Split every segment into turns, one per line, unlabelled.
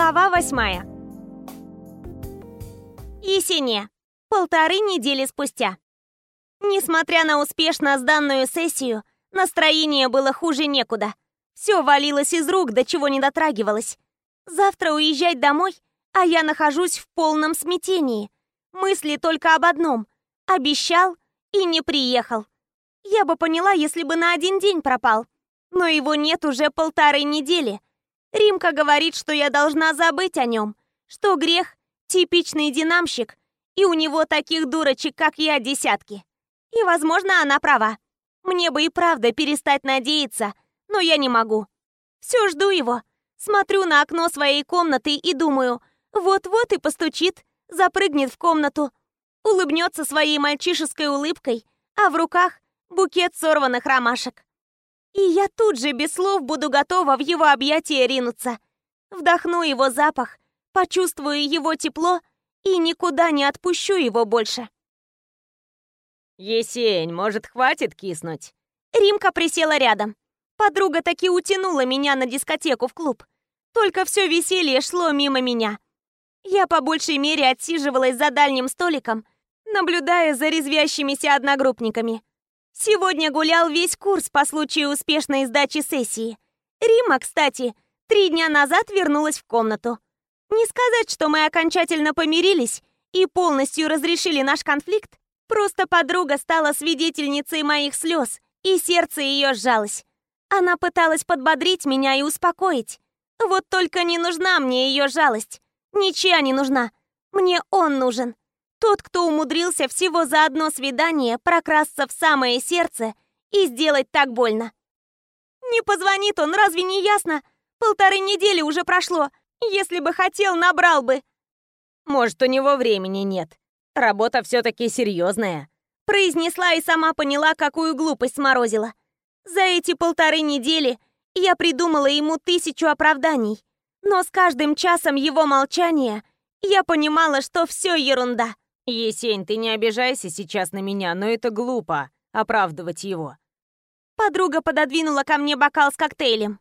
Глава восьмая. Есения. Полторы недели спустя. Несмотря на успешно сданную сессию, настроение было хуже некуда. Все валилось из рук, до чего не дотрагивалось. Завтра уезжать домой, а я нахожусь в полном смятении. Мысли только об одном. Обещал и не приехал. Я бы поняла, если бы на один день пропал. Но его нет уже полторы недели. Римка говорит, что я должна забыть о нем, что грех — типичный динамщик, и у него таких дурочек, как я, десятки. И, возможно, она права. Мне бы и правда перестать надеяться, но я не могу. Все жду его. Смотрю на окно своей комнаты и думаю, вот-вот и постучит, запрыгнет в комнату, улыбнется своей мальчишеской улыбкой, а в руках букет сорванных ромашек. И я тут же без слов буду готова в его объятия ринуться. Вдохну его запах, почувствую его тепло и никуда не отпущу его больше.
«Есень, может, хватит киснуть?»
Римка присела рядом. Подруга таки утянула меня на дискотеку в клуб. Только все веселье шло мимо меня. Я по большей мере отсиживалась за дальним столиком, наблюдая за резвящимися одногруппниками. Сегодня гулял весь курс по случаю успешной сдачи сессии. Рима, кстати, три дня назад вернулась в комнату. Не сказать, что мы окончательно помирились и полностью разрешили наш конфликт, просто подруга стала свидетельницей моих слез, и сердце ее сжалось. Она пыталась подбодрить меня и успокоить. Вот только не нужна мне ее жалость. Ничья не нужна. Мне он нужен. Тот, кто умудрился всего за одно свидание прокрасться в самое сердце и сделать так больно. Не позвонит он, разве не ясно? Полторы недели уже прошло. Если бы хотел, набрал бы.
Может, у него времени нет. Работа все-таки серьезная.
Произнесла и сама поняла, какую глупость сморозила. За эти полторы недели я придумала ему тысячу оправданий. Но с каждым часом его молчания я понимала, что все ерунда.
«Есень, ты не обижайся сейчас на меня, но это глупо, оправдывать его».
Подруга пододвинула ко мне бокал с коктейлем.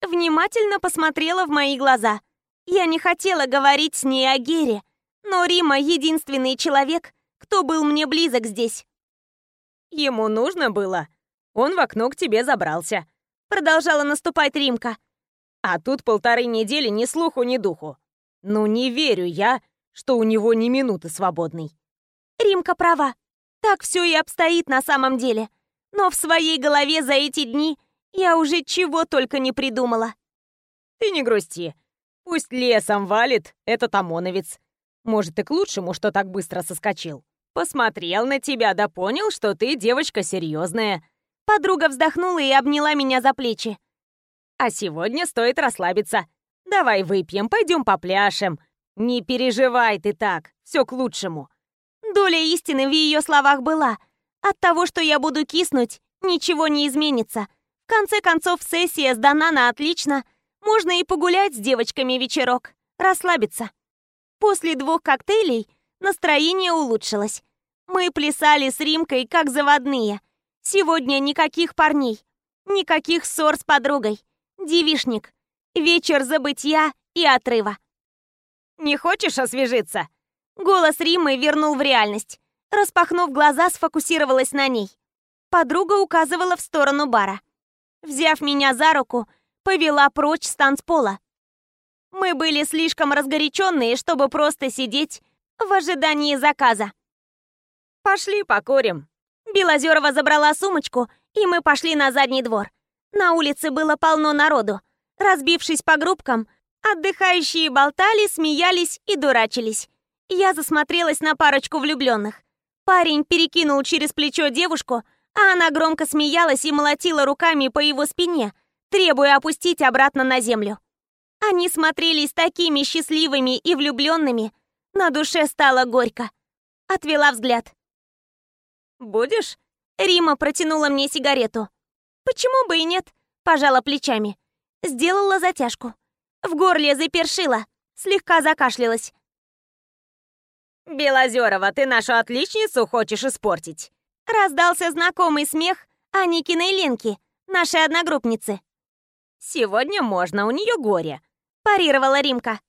Внимательно посмотрела в мои глаза. Я не хотела говорить с ней о Гере, но Рима — единственный человек, кто был мне близок здесь.
«Ему нужно было. Он в окно к тебе забрался», —
продолжала наступать Римка.
«А тут полторы недели ни слуху, ни духу. Ну, не верю я, что у него ни минуты свободной.
Римка права. Так все и обстоит на самом деле. Но в своей голове за эти дни я уже чего только не придумала.
Ты не грусти. Пусть лесом валит этот ОМОНовец. Может, и к лучшему, что так быстро соскочил. Посмотрел на тебя, да понял, что ты девочка серьезная.
Подруга вздохнула и обняла меня за плечи.
А сегодня стоит расслабиться. Давай выпьем, пойдем попляшем. «Не переживай ты так, все к лучшему».
Доля истины в ее словах была. От того, что я буду киснуть, ничего не изменится. В конце концов, сессия сдана на отлично. Можно и погулять с девочками вечерок, расслабиться. После двух коктейлей настроение улучшилось. Мы плясали с Римкой, как заводные. Сегодня никаких парней, никаких ссор с подругой. Девишник. Вечер забытья и отрыва.
Не хочешь освежиться?»
Голос Римы вернул в реальность. Распахнув глаза, сфокусировалась на ней. Подруга указывала в сторону бара. Взяв меня за руку, повела прочь с танцпола. Мы были слишком разгоряченные, чтобы просто сидеть в ожидании заказа.
«Пошли покурим».
Белозерова забрала сумочку, и мы пошли на задний двор. На улице было полно народу. Разбившись по группкам, Отдыхающие болтали, смеялись и дурачились. Я засмотрелась на парочку влюбленных. Парень перекинул через плечо девушку, а она громко смеялась и молотила руками по его спине, требуя опустить обратно на землю. Они смотрелись такими счастливыми и влюбленными. На душе стало горько. Отвела взгляд.
«Будешь?»
Рима протянула мне сигарету. «Почему бы и нет?» Пожала плечами. Сделала затяжку. В горле запершило, слегка закашлялась.
«Белозерова, ты нашу отличницу хочешь испортить?»
Раздался знакомый смех Аникиной Ленки, нашей одногруппницы.
«Сегодня можно, у нее горе», –
парировала Римка.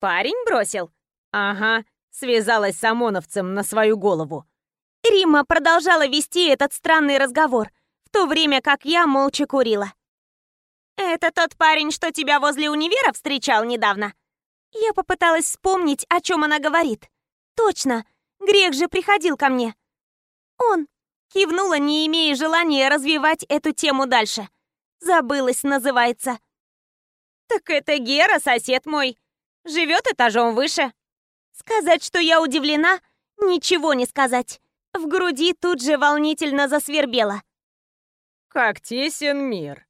Парень бросил? Ага, связалась с ОМОНовцем на свою голову.
Рима продолжала вести этот странный разговор, в то время как я молча курила. «Это тот парень, что тебя возле универа встречал недавно?» Я попыталась вспомнить, о чем она говорит. «Точно, грех же приходил ко мне». «Он», — кивнула, не имея желания развивать эту тему дальше. «Забылась, называется».
«Так это Гера, сосед мой. Живет этажом выше».
Сказать, что я удивлена, ничего не сказать. В груди тут же волнительно засвербело.
«Как тесен мир», —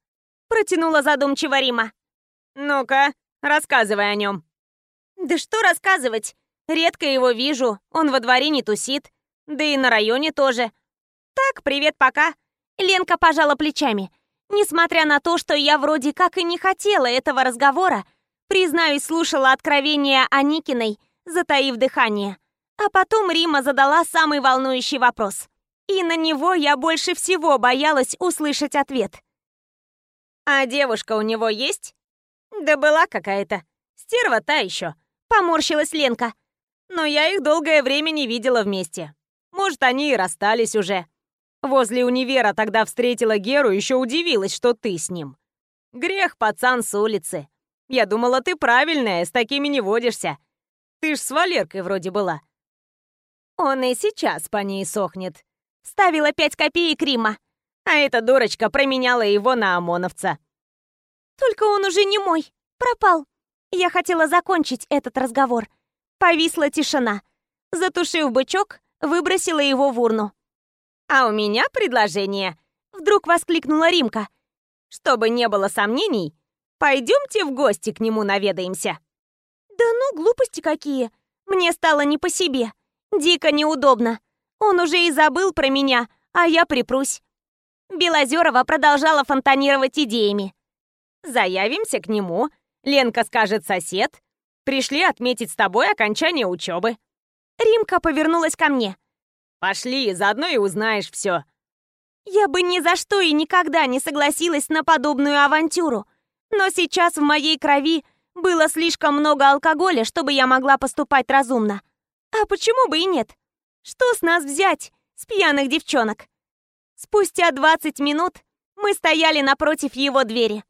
протянула задумчиво Рима.
«Ну-ка, рассказывай о нем».
«Да что рассказывать? Редко его вижу, он во дворе не тусит. Да и на районе тоже. Так, привет, пока». Ленка пожала плечами. Несмотря на то, что я вроде как и не хотела этого разговора, признаюсь, слушала откровения о Никиной, затаив дыхание. А потом Рима задала самый волнующий вопрос. И на него я больше всего боялась услышать ответ.
«А девушка у него есть?» «Да была какая-то. Стерва та еще», — поморщилась Ленка. «Но я их долгое время не видела вместе. Может, они и расстались уже. Возле универа тогда встретила Геру, еще удивилась, что ты с ним. Грех, пацан с улицы. Я думала, ты правильная, с такими не водишься. Ты ж с Валеркой вроде была. Он и сейчас по ней сохнет.
Ставила пять копеек Рима.
А эта дурочка променяла его на ОМОНовца.
Только он уже не мой. Пропал. Я хотела закончить этот разговор. Повисла тишина. Затушив бычок, выбросила его в урну.
«А у меня предложение!» Вдруг воскликнула Римка. «Чтобы не было сомнений, пойдемте в гости к нему наведаемся».
«Да ну, глупости какие! Мне стало не по себе. Дико неудобно. Он уже и забыл про меня, а я припрусь». Белозерова продолжала фонтанировать идеями.
«Заявимся к нему. Ленка скажет сосед. Пришли отметить с тобой окончание учебы».
Римка повернулась ко мне.
Пошли, заодно и узнаешь все.
Я бы ни за что и никогда не согласилась на подобную авантюру. Но сейчас в моей крови было слишком много алкоголя, чтобы я могла поступать разумно. А почему бы и нет? Что с нас взять, с пьяных девчонок? Спустя 20 минут мы стояли напротив его двери.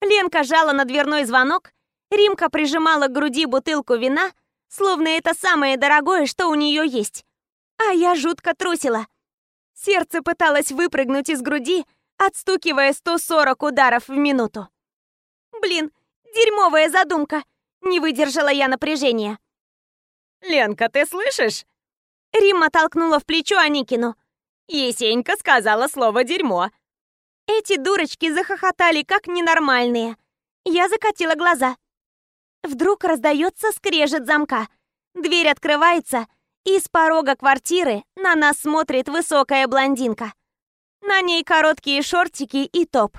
Ленка жала на дверной звонок, Римка прижимала к груди бутылку вина, словно это самое дорогое, что у нее есть. А я жутко трусила. Сердце пыталось выпрыгнуть из груди, отстукивая 140 ударов в минуту. Блин, дерьмовая задумка. Не выдержала я напряжения.
«Ленка, ты слышишь?»
Римма толкнула в плечо Аникину.
Есенька сказала слово «дерьмо».
Эти дурочки захохотали, как ненормальные. Я закатила глаза. Вдруг раздается скрежет замка. Дверь открывается, и с порога квартиры на нас смотрит высокая блондинка. На ней короткие шортики и топ.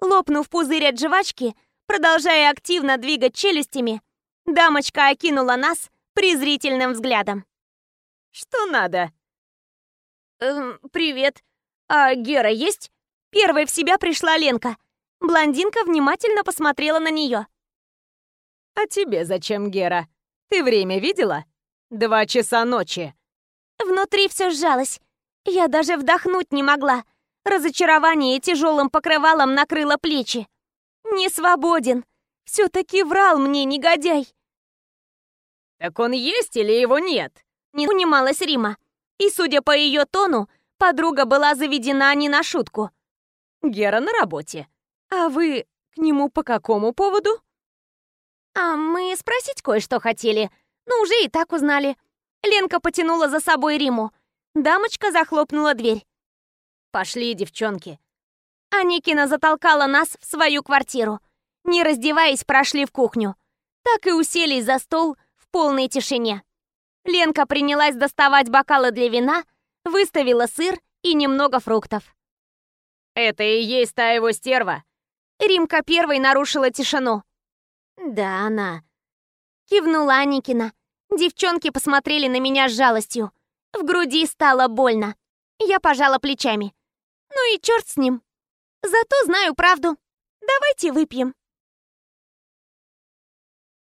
Лопнув пузырь от жвачки, продолжая активно двигать челюстями, дамочка окинула нас презрительным взглядом.
«Что надо?»
«Эм, привет. А Гера есть?» Первой в себя пришла Ленка. Блондинка внимательно посмотрела на нее.
«А тебе зачем, Гера? Ты время видела?» Два часа ночи.
Внутри все сжалось. Я даже вдохнуть не могла. Разочарование тяжелым покрывалом накрыло плечи. Не свободен. Все-таки врал мне, негодяй.
Так он есть или его нет?
Не унималась Рима. И, судя по ее тону, подруга была заведена не на шутку.
Гера на работе. А вы к нему по какому поводу?
А мы спросить кое-что хотели. Ну, уже и так узнали. Ленка потянула за собой Риму. Дамочка захлопнула дверь.
«Пошли, девчонки».
Аникина затолкала нас в свою квартиру. Не раздеваясь, прошли в кухню. Так и уселись за стол в полной тишине. Ленка принялась доставать бокалы для вина, выставила сыр и немного фруктов.
«Это и есть та его стерва?»
Римка первой нарушила тишину. «Да, она», Кивнула Аникина. Девчонки посмотрели на меня с жалостью. В груди стало больно. Я пожала плечами. Ну и черт с ним. Зато знаю правду. Давайте выпьем.